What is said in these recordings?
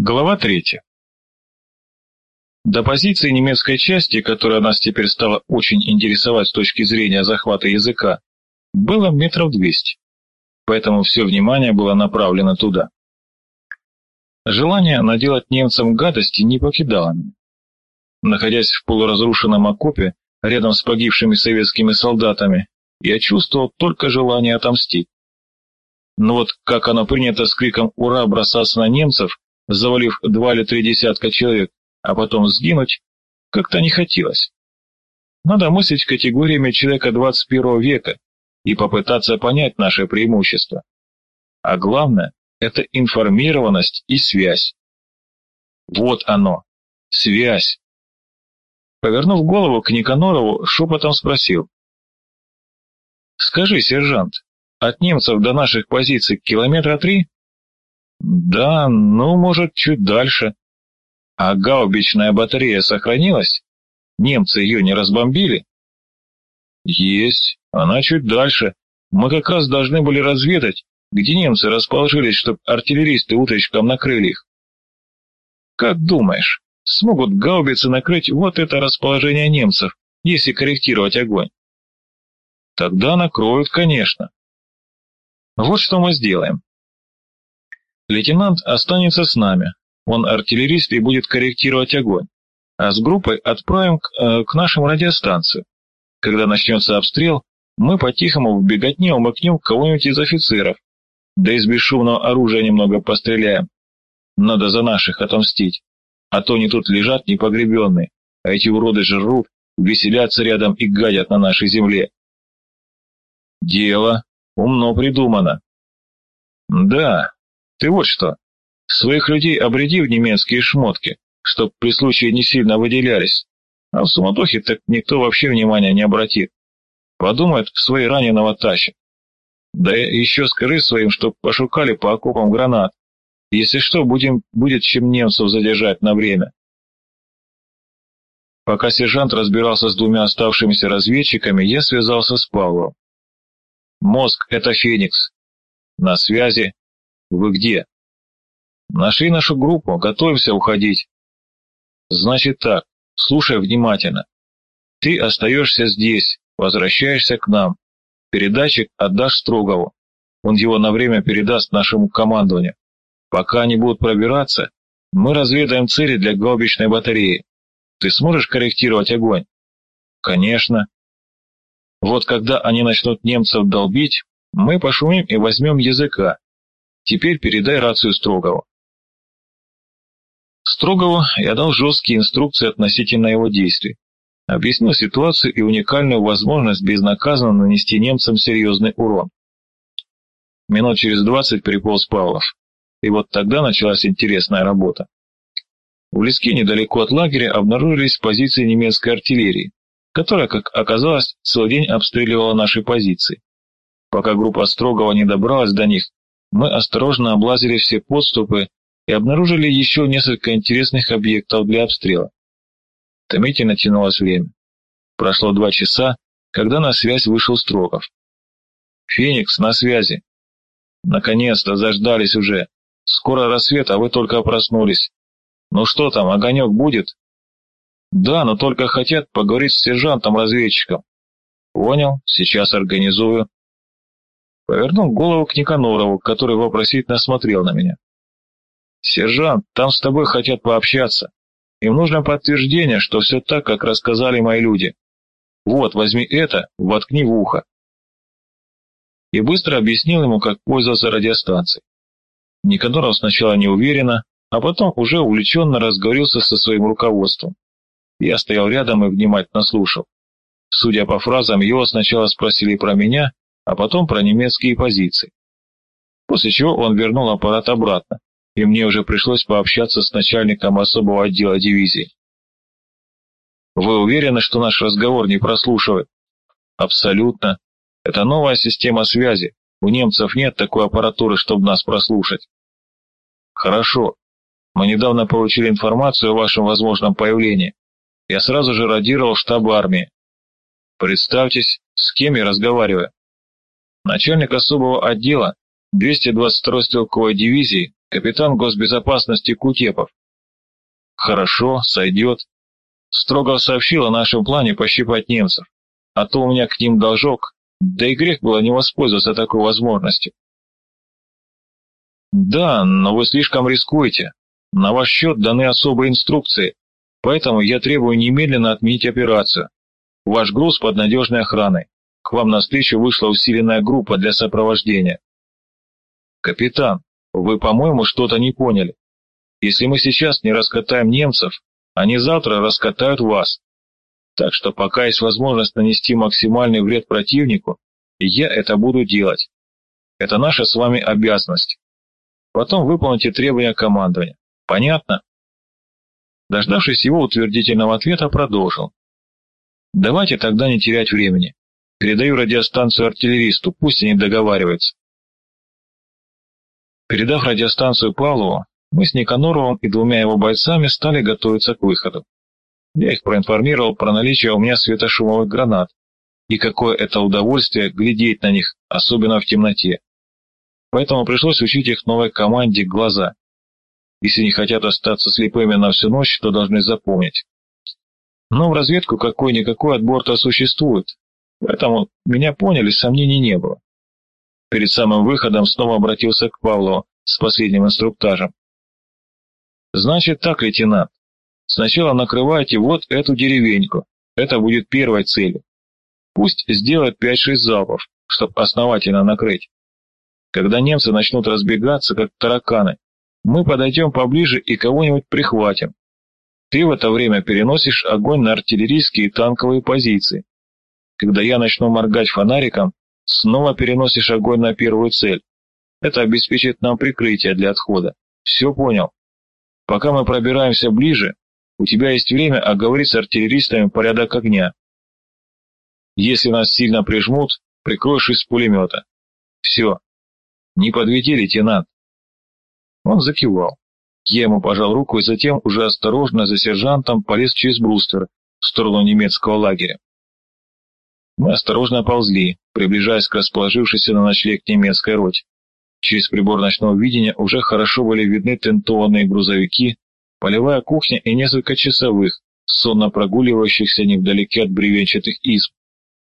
Глава третья. До позиции немецкой части, которая нас теперь стала очень интересовать с точки зрения захвата языка, было метров двести, поэтому все внимание было направлено туда. Желание наделать немцам гадости не покидало меня. Находясь в полуразрушенном окопе, рядом с погибшими советскими солдатами, я чувствовал только желание отомстить. Но вот как оно принято с криком «Ура!» бросаться на немцев, завалив два или три десятка человек, а потом сгинуть, как-то не хотелось. Надо мыслить категориями человека 21 века и попытаться понять наше преимущество. А главное – это информированность и связь. Вот оно, связь. Повернув голову к Никанорову, шепотом спросил. «Скажи, сержант, от немцев до наших позиций километра три?» Да, ну, может, чуть дальше. А гаубичная батарея сохранилась? Немцы ее не разбомбили? Есть, она чуть дальше. Мы как раз должны были разведать, где немцы расположились, чтобы артиллеристы утречком накрыли их. Как думаешь, смогут гаубицы накрыть вот это расположение немцев, если корректировать огонь? Тогда накроют, конечно. Вот что мы сделаем. Лейтенант останется с нами. Он артиллерист и будет корректировать огонь. А с группой отправим к, э, к нашим радиостанциям. Когда начнется обстрел, мы по-тихому в беготне умыкнем кого-нибудь из офицеров. Да из бесшумного оружия немного постреляем. Надо за наших отомстить. А то они тут лежат непогребенные, а эти уроды жрут, веселятся рядом и гадят на нашей земле. Дело умно придумано. Да, ты вот что, своих людей обряди в немецкие шмотки, чтоб при случае не сильно выделялись, а в суматохе так никто вообще внимания не обратит. Подумает, свои раненого тащат. Да еще скажи своим, чтоб пошукали по окопам гранат. Если что, будем, будет чем немцев задержать на время. Пока сержант разбирался с двумя оставшимися разведчиками, я связался с Павлом. «Мозг — это Феникс. На связи. Вы где? Нашли нашу группу, готовимся уходить. Значит так, слушай внимательно. Ты остаешься здесь, возвращаешься к нам. Передатчик отдашь Строгову. Он его на время передаст нашему командованию. Пока они будут пробираться, мы разведаем цели для гаубичной батареи. Ты сможешь корректировать огонь? Конечно. Вот когда они начнут немцев долбить, мы пошумим и возьмем языка. Теперь передай рацию Строгову. Строгову я дал жесткие инструкции относительно его действий. Объяснил ситуацию и уникальную возможность безнаказанно нанести немцам серьезный урон. Минут через двадцать приполз Павлов. И вот тогда началась интересная работа. В леске недалеко от лагеря обнаружились позиции немецкой артиллерии, которая, как оказалось, целый день обстреливала наши позиции. Пока группа Строгова не добралась до них, мы осторожно облазили все подступы и обнаружили еще несколько интересных объектов для обстрела. Томительно тянулось время. Прошло два часа, когда на связь вышел Строгов. «Феникс, на связи!» «Наконец-то, заждались уже. Скоро рассвет, а вы только проснулись. Ну что там, огонек будет?» «Да, но только хотят поговорить с сержантом-разведчиком». «Понял, сейчас организую». Повернул голову к Никанорову, который вопросительно смотрел на меня. «Сержант, там с тобой хотят пообщаться. Им нужно подтверждение, что все так, как рассказали мои люди. Вот, возьми это, воткни в ухо». И быстро объяснил ему, как пользоваться радиостанцией. Никаноров сначала неуверенно, а потом уже увлеченно разговорился со своим руководством. Я стоял рядом и внимательно слушал. Судя по фразам, его сначала спросили про меня, а потом про немецкие позиции. После чего он вернул аппарат обратно, и мне уже пришлось пообщаться с начальником особого отдела дивизии. Вы уверены, что наш разговор не прослушивает? Абсолютно. Это новая система связи. У немцев нет такой аппаратуры, чтобы нас прослушать. Хорошо. Мы недавно получили информацию о вашем возможном появлении. Я сразу же радировал штаб армии. Представьтесь, с кем я разговариваю начальник особого отдела 222-й стрелковой дивизии капитан госбезопасности Кутепов. Хорошо, сойдет. Строго сообщил о нашем плане пощипать немцев, а то у меня к ним должок, да и грех было не воспользоваться такой возможностью. Да, но вы слишком рискуете. На ваш счет даны особые инструкции, поэтому я требую немедленно отменить операцию. Ваш груз под надежной охраной. К вам на встречу вышла усиленная группа для сопровождения. Капитан, вы, по-моему, что-то не поняли. Если мы сейчас не раскатаем немцев, они завтра раскатают вас. Так что пока есть возможность нанести максимальный вред противнику, я это буду делать. Это наша с вами обязанность. Потом выполните требования командования. Понятно? Дождавшись его утвердительного ответа, продолжил. Давайте тогда не терять времени. Передаю радиостанцию артиллеристу, пусть они договариваются. Передав радиостанцию Павлову, мы с Никаноровым и двумя его бойцами стали готовиться к выходу. Я их проинформировал про наличие у меня светошумовых гранат, и какое это удовольствие глядеть на них, особенно в темноте. Поэтому пришлось учить их новой команде «Глаза». Если не хотят остаться слепыми на всю ночь, то должны запомнить. Но в разведку какой-никакой отбор-то существует, поэтому меня поняли, сомнений не было. Перед самым выходом снова обратился к Павлову с последним инструктажем. «Значит так, лейтенант, сначала накрывайте вот эту деревеньку, это будет первой целью. Пусть сделает 5-6 залпов, чтобы основательно накрыть. Когда немцы начнут разбегаться, как тараканы, мы подойдем поближе и кого-нибудь прихватим, ты в это время переносишь огонь на артиллерийские и танковые позиции. Когда я начну моргать фонариком, снова переносишь огонь на первую цель. Это обеспечит нам прикрытие для отхода. Все понял? Пока мы пробираемся ближе, у тебя есть время оговорить с артиллеристами порядок огня. Если нас сильно прижмут, прикроешь из пулемета. Все. Не подведи, лейтенант. Он закивал. Я ему пожал руку и затем уже осторожно за сержантом полез через бруствер в сторону немецкого лагеря. Мы осторожно ползли, приближаясь к расположившейся на ночлег немецкой роте. Через прибор ночного видения уже хорошо были видны тентованные грузовики, полевая кухня и несколько часовых, сонно прогуливающихся невдалеке от бревенчатых изб,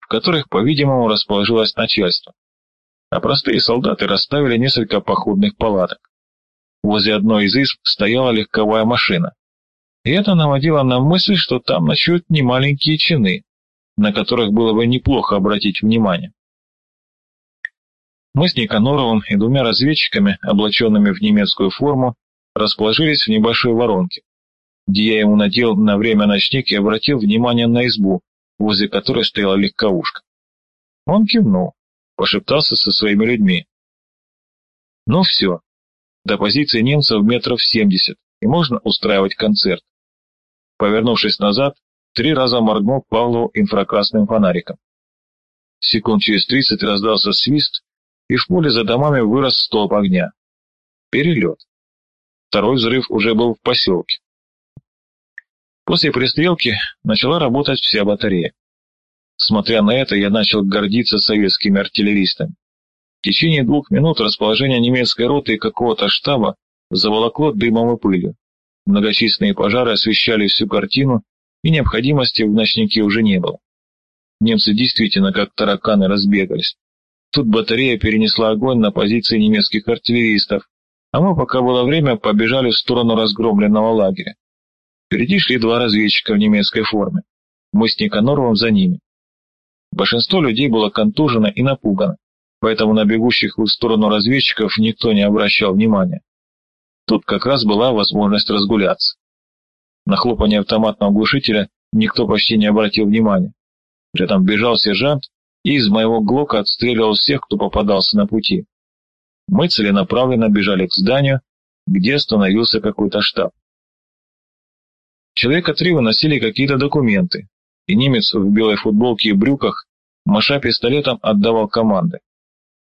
в которых, по-видимому, расположилось начальство. А простые солдаты расставили несколько походных палаток. Возле одной из изб стояла легковая машина. И это наводило на мысль, что там ночуют немаленькие чины, на которых было бы неплохо обратить внимание. Мы с Никаноровым и двумя разведчиками, облаченными в немецкую форму, расположились в небольшой воронке, где я ему надел на время ночник и обратил внимание на избу, возле которой стояла легковушка. Он кивнул, пошептался со своими людьми. Ну все, до позиции немцев метров семьдесят, и можно устраивать концерт. Повернувшись назад, три раза моргнул Павлову инфракрасным фонариком. Секунд через тридцать раздался свист, и в поле за домами вырос столб огня. Перелет. Второй взрыв уже был в поселке. После пристрелки начала работать вся батарея. Смотря на это, я начал гордиться советскими артиллеристами. В течение двух минут расположение немецкой роты и какого-то штаба заволокло дымом и пылью. Многочисленные пожары освещали всю картину, и необходимости в ночнике уже не было. Немцы действительно как тараканы разбегались. Тут батарея перенесла огонь на позиции немецких артиллеристов, а мы, пока было время, побежали в сторону разгромленного лагеря. Впереди шли два разведчика в немецкой форме. Мы с Никаноровым за ними. Большинство людей было контужено и напугано поэтому на бегущих в сторону разведчиков никто не обращал внимания. Тут как раз была возможность разгуляться. На хлопание автоматного глушителя никто почти не обратил внимания. Рядом бежал сержант и из моего глока отстреливал всех, кто попадался на пути. Мы целенаправленно бежали к зданию, где остановился какой-то штаб. Человека три выносили какие-то документы, и немец в белой футболке и брюках, маша пистолетом, отдавал команды.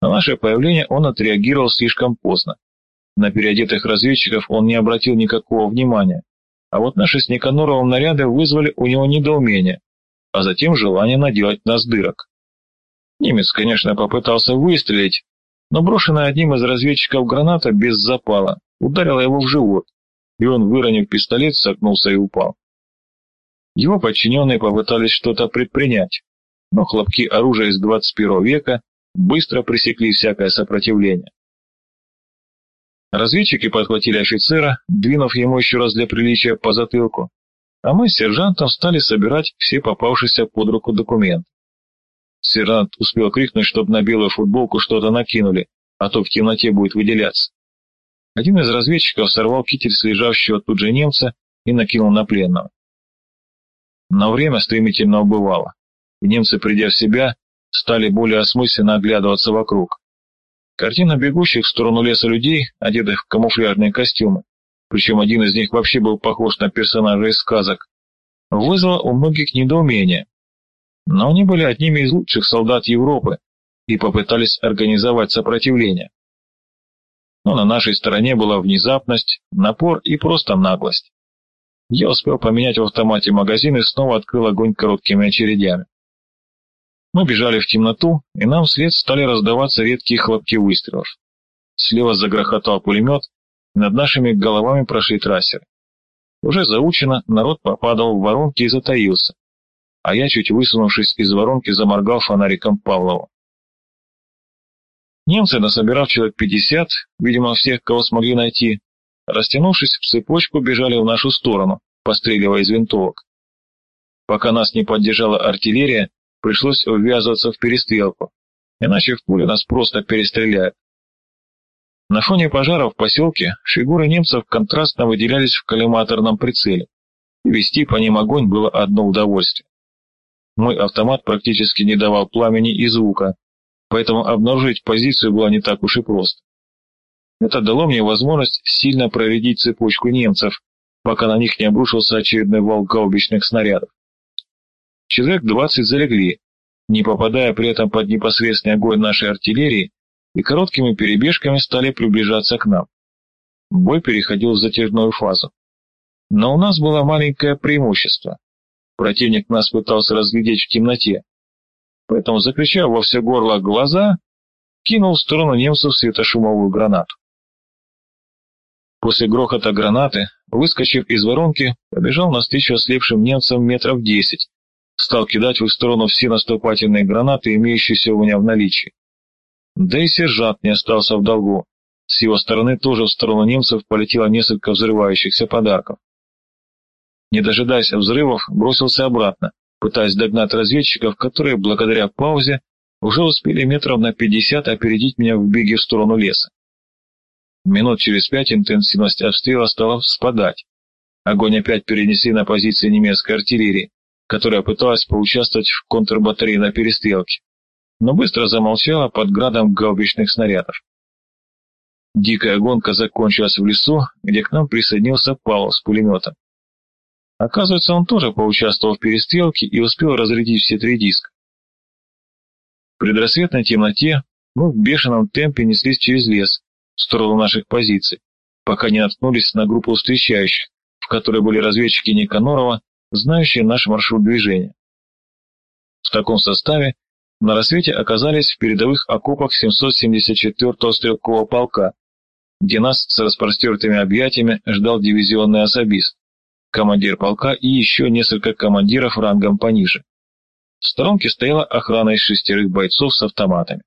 На наше появление он отреагировал слишком поздно. На переодетых разведчиков он не обратил никакого внимания, а вот наши с Никаноровым наряды вызвали у него недоумение, а затем желание наделать нас дырок. Немец, конечно, попытался выстрелить, но брошенная одним из разведчиков граната без запала ударила его в живот, и он, выронив пистолет, согнулся и упал. Его подчиненные попытались что-то предпринять, но хлопки оружия из 21 века быстро пресекли всякое сопротивление. Разведчики подхватили офицера, двинув ему еще раз для приличия по затылку, а мы с сержантом стали собирать все попавшиеся под руку документы. Сержант успел крикнуть, чтобы на белую футболку что-то накинули, а то в темноте будет выделяться. Один из разведчиков сорвал китель с лежащего тут же немца и накинул на пленного. Но время стремительно убывало, и немцы, придя в себя, стали более осмысленно оглядываться вокруг. Картина бегущих в сторону леса людей, одетых в камуфляжные костюмы, причем один из них вообще был похож на персонажа из сказок, вызвала у многих недоумение. Но они были одними из лучших солдат Европы и попытались организовать сопротивление. Но на нашей стороне была внезапность, напор и просто наглость. Я успел поменять в автомате магазин и снова открыл огонь короткими очередями. Мы бежали в темноту, и нам вслед стали раздаваться редкие хлопки выстрелов. Слева загрохотал пулемет, и над нашими головами прошли трассеры. Уже заучено, народ попадал в воронки и затаился, а я, чуть высунувшись из воронки, заморгал фонариком Павлова. Немцы, насобирав человек пятьдесят, видимо, всех, кого смогли найти, растянувшись в цепочку, бежали в нашу сторону, постреливая из винтовок. Пока нас не поддержала артиллерия, пришлось ввязываться в перестрелку, иначе в пуле нас просто перестреляют. На фоне пожара в поселке фигуры немцев контрастно выделялись в коллиматорном прицеле, и вести по ним огонь было одно удовольствие. Мой автомат практически не давал пламени и звука, поэтому обнаружить позицию было не так уж и просто. Это дало мне возможность сильно проредить цепочку немцев, пока на них не обрушился очередной вал гаубичных снарядов. Человек двадцать залегли, не попадая при этом под непосредственный огонь нашей артиллерии, и короткими перебежками стали приближаться к нам. Бой переходил в затяжную фазу. Но у нас было маленькое преимущество. Противник нас пытался разглядеть в темноте. Поэтому, закричав во все горло глаза, кинул в сторону немцев светошумовую гранату. После грохота гранаты, выскочив из воронки, побежал навстречу ослепшим немцам метров десять, стал кидать в их сторону все наступательные гранаты, имеющиеся у меня в наличии. Да и сержант не остался в долгу. С его стороны тоже в сторону немцев полетело несколько взрывающихся подарков. Не дожидаясь взрывов, бросился обратно, пытаясь догнать разведчиков, которые, благодаря паузе, уже успели метров на пятьдесят опередить меня в беге в сторону леса. Минут через пять интенсивность обстрела стала спадать. Огонь опять перенесли на позиции немецкой артиллерии, которая пыталась поучаствовать в контрбатарейной перестрелке, но быстро замолчала под градом гаубичных снарядов. Дикая гонка закончилась в лесу, где к нам присоединился Павел с пулеметом. Оказывается, он тоже поучаствовал в перестрелке и успел разрядить все три диска. В предрассветной темноте мы в бешеном темпе неслись через лес, в сторону наших позиций, пока не наткнулись на группу встречающих, в которой были разведчики Никанорова знающие наш маршрут движения. В таком составе на рассвете оказались в передовых окопах 774-го стрелкового полка, где нас с распростертыми объятиями ждал дивизионный особист, командир полка и еще несколько командиров рангом пониже. В сторонке стояла охрана из шестерых бойцов с автоматами.